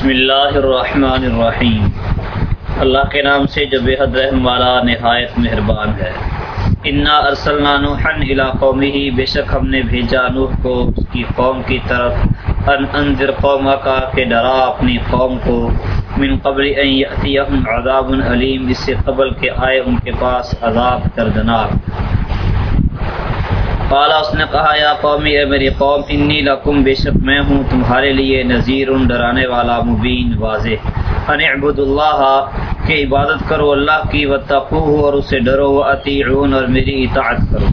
بسم اللہ الرحمن الرحیم۔ اللہ کے نام سے جو بے حد رحم والا نہایت مہربان ہے۔ انا ارسلنا نوحا الى قومه، بے شک ہم نے بھیجا نوح کو اس کی قوم کی طرف۔ ان انذر قوم کا کہ ڈرا اپنی قوم کو۔ من قبل ان یاتیہم عذاب علیم اس سے قبل کہ آئے ان کے پاس عذاب دردناک۔ قالا، اس نے کہا، یا قومی، اے میری قوم، انی لکم بے شک میں ہوں تمہارے لیے نذیر، ڈرانے والا، مبین، واضح۔ ان اعبد اللہ، کہ عبادت کرو اللہ کی وتقوہ اور اسے ڈرو واطیعون اور میری اطاعت کرو۔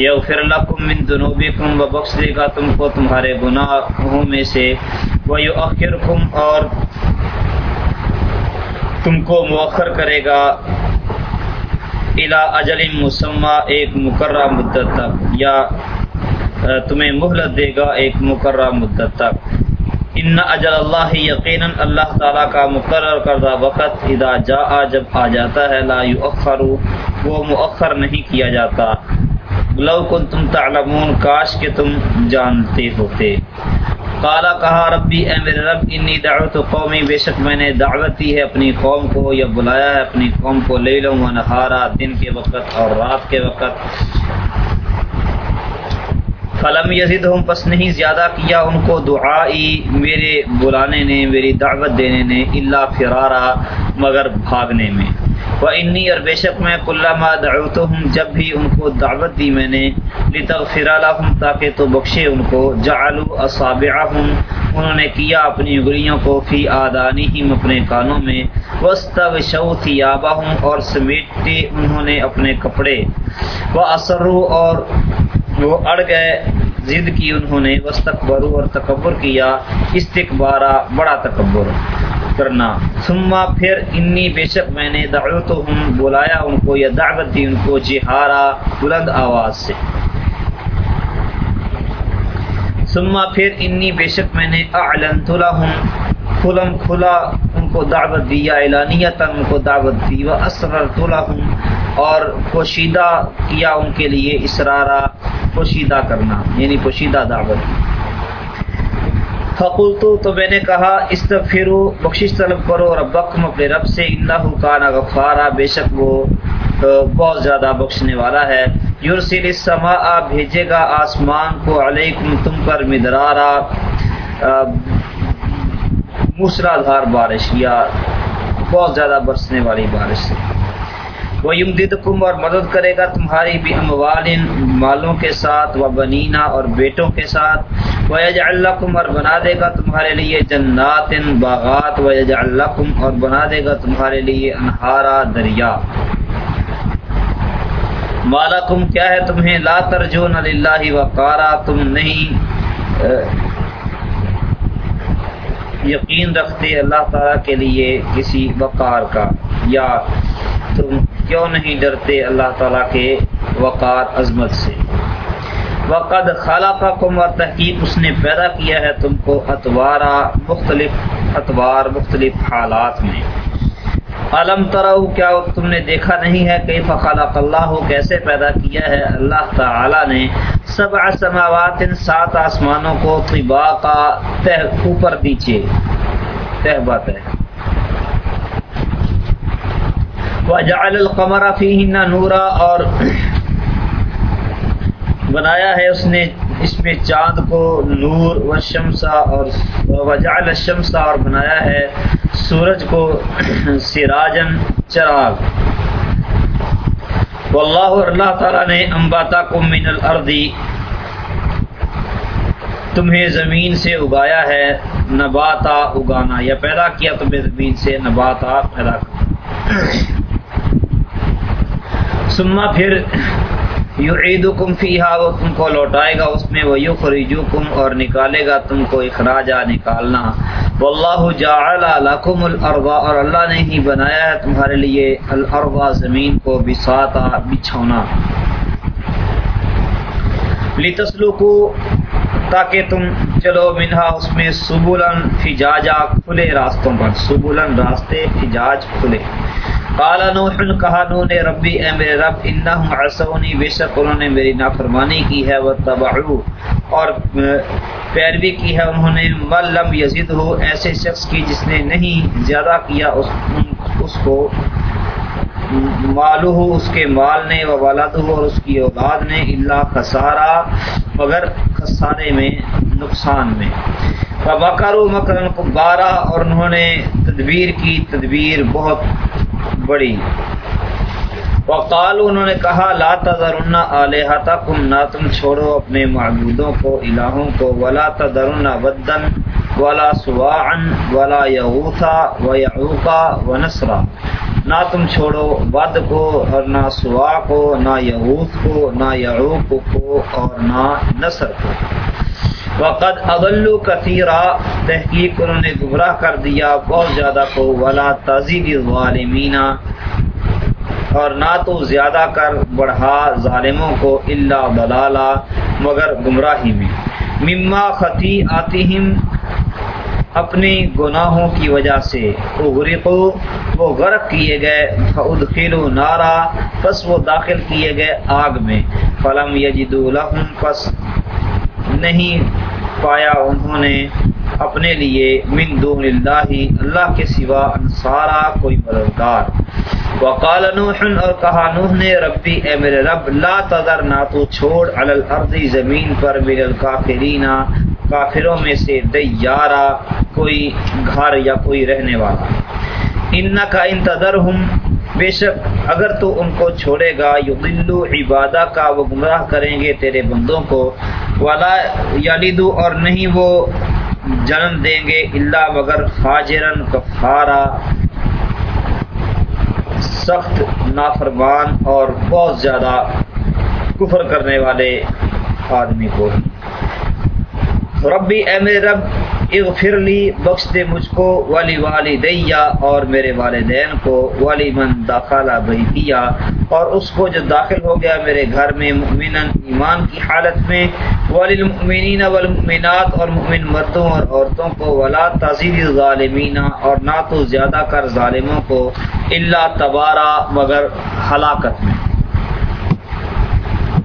یغفر لکم من ذنوبکم و بخش دے گا تم کو تمہارے گناہوں میں سے۔ ویؤخرکم، اور تم کو مؤخر کرے گا۔ الا اجل مسمہ ایک مقررہ مدت تک، یا تمہیں مہلت دے گا ایک مقررہ مدت تک۔ ان اجل اللہ یقیناً اللہ تعالیٰ کا مقرر کردہ وقت اذا جا جب آ جاتا ہے، لا یؤخر، وہ مؤخر نہیں کیا جاتا۔ لو کن تم تعلمون، کاش کہ تم جانتے ہوتے۔ کالا کہا، ربی، اے میرے رب، انی دعوت قومی، بے شک میں نے دعوت دی ہے اپنی قوم کو یا بلایا ہے اپنی قوم کو لے لوں و نہارا، دن کے وقت اور رات کے وقت۔ فلم یزید ہم پس نہیں زیادہ کیا ان کو دعائی میرے بلانے نے، میری دعوت دینے نے اللہ فرارا، مگر بھاگنے میں۔ وہ انی اور بے شک میں کلّہ دعوت ہوں جب بھی ان کو دعوت دی میں نے، لتغفر لهم تاکہ تو بخشے ان کو۔ جعلوا اصابعهم انہوں نے کیا اپنی انگلیوں کو فی آدانہم اپنے کانوں میں۔ واستغشوا ثيابهم، اور سمیٹے انہوں نے اپنے کپڑے۔ واسروا اور وہ اڑ گئے، ضد کی انہوں نے۔ وسطبرو اور تکبر کیا۔ استقبارہ بڑا تکبر۔ کرنا۔ ثم پھر انی بے شک میں نے دعوت ہوں بلایا ان کو یا دعوت دی ان کو جہارا بلند آواز سے۔ ثم پھر انی بے شک میں نے اعلنت لهم، کھلم کھلا ان کو دعوت دیا اعلانیت ان کو دعوت دی و اسررت لهم، اور پوشیدہ کیا ان کے لیے اسرارا، پوشیدہ کرنا یعنی پوشیدہ دعوت۔ فقلتو تو میں نے کہا استغفرو بخشش طلب کرو، ربکم اپنے رب سے انہو کانا غفارا، بے شک وہ بہت زیادہ بخشنے والا ہے۔ یرسل السماء، بھیجے گا آسمان کو، علیکم تم پر مدرارا موسرا دھار بارش یا بہت زیادہ برسنے والی بارش سے۔ وہ یمددکم اور مدد کرے گا تمہاری بھی اموال مالوں کے ساتھ و بنینا اور بیٹوں کے ساتھ۔ ویجعل لکم اور بنا دے گا تمہارے لیے جنات باغات ویجعل لکم اور بنا دے گا تمہارے لیے انہارا دریا۔ مالکم، کیا ہے تمہیں؟ لا ترجون للہ وقارا، تم نہیں یقین رکھتے اللہ تعالیٰ کے لیے کسی وقار کا۔ یا تم کیوں نہیں ڈرتے اللہ تعالیٰ کے وقار عظمت سے؟ وقد خالقکم اور تحقیق اس نے پیدا کیا ہے تم کو اتوارا مختلف، اتوار مختلف حالات میں۔ علم ترو کیا تم نے دیکھا نہیں ہے؟ کہ فخلق اللہ کیسے پیدا کیا ہے؟ اللہ تعالی نے سبع سماوات ان سات آسمانوں کو طباقا، تہ اوپر نیچے تہ۔ بات ہے وجعل القمر فیہن نورا اور بنایا ہے، اس نے اس میں چاند کو نور و شمسا اور وجعل الشمسا اور بنایا ہے، سورج کو سراجن چراغ۔ واللہ، اللہ تعالی نے انباتا کو من الارضی تمہیں زمین سے اگایا ہے، نباتا اگانا، یا پیدا کیا تمہیں زمین سے، نباتا پیدا ثم پھر یعیدکم فیہا، وہ تم کو لوٹائے گا اس میں وہ یخرجوکم اور نکالے گا تم کو اخراجہ نکالنا۔ واللہ جعل لکم الارض اور اللہ نے ہی بنایا ہے تمہارے لیے الارض، زمین کو بساطا بچھونا۔ لتسلکو، تاکہ تم چلو منہا اس میں سبولن فجاجا کھلے راستوں پر۔ سبولن راستے، فجاج کھلے۔ کالا نوح کہا نو نے ربی اے میرے رب انہم عصونی بے شک انہوں نے میری نافرمانی کی ہے وہ تبعو اور پیروی کی ہے انہوں نے مل لم یزید ہو ایسے شخص کی جس نے نہیں زیادہ کیا اس, اس کو مالو ہو اس کے مال نے و والد ہو اور اس کی اولاد نے اللہ خسارہ مگر خسارے میں نقصان میں۔ بکرو مکرن کو بارہ اور انہوں نے تدبیر کی تدبیر بہت بڑی۔ وقال انہوں نے کہا، لا تذرن آلہتا کم نہ تم چھوڑو اپنے معبودوں کو، الہوں کو، ولا تذرن ودن، ولا سواعن، ولا یغوثا و یعوقا و نصرا نہ تم چھوڑو ود کو اور نہ سوا کو، نہ یغوث کو، نہ یعوق کو اور نہ نصر کو۔ وقد اضلوا کثیرا، تحقیق انہوں نے گمراہ کر دیا، بہت زیادہ کو ولا تزید الظالمین، اور نہ تو زیادہ کر بڑھا ظالموں کو اللہ دلالہ مگر گمراہی میں۔ مما خطی آتیم اپنی گناہوں کی وجہ سے۔ اغرقو، وہ غرق کیے گئے ادخلوا نارا، پس وہ داخل کیے گئے آگ میں۔ فلم یجدوا لهم، پس نہیں پایا انہوں نے اپنے لیے، من دون اللہ اللہ کے سوا انصارا کوئی مددگار۔ وقال نوح، اور کہا نوح نے، ربی، اے میرے رب، لا تذر، نہ تو چھوڑ، علی الارض، زمین پر، من الکافرین، کافروں میں سے دیارا، کوئی گھر یا کوئی رہنے والا۔ ان کا انتظر بے شک اگر تو ان کو چھوڑے گا، یضلو عبادہ کا وہ گمراہ کریں گے تیرے بندوں کو۔ ولا یلدو اور نہیں وہ جنم دیں گے اللہ مگر فاجرن کفارا۔ سخت نافرمان اور بہت زیادہ کفر کرنے والے آدمی کو۔ ربی اے میرے رب، اغفر لی، بخش دے مجھ کو والی دیا اور میرے والدین کو، ولی من داخلہ بیتیا اور اس کو جو داخل ہو گیا میرے گھر میں مؤمن ایمان کی حالت میں والمؤمنین والمؤمنات اور مؤمن مردوں اور عورتوں کو ولا تذیر ظالمین اور نہ تو زیادہ کر ظالموں کو اللہ تبارہ مگر ہلاکت میں۔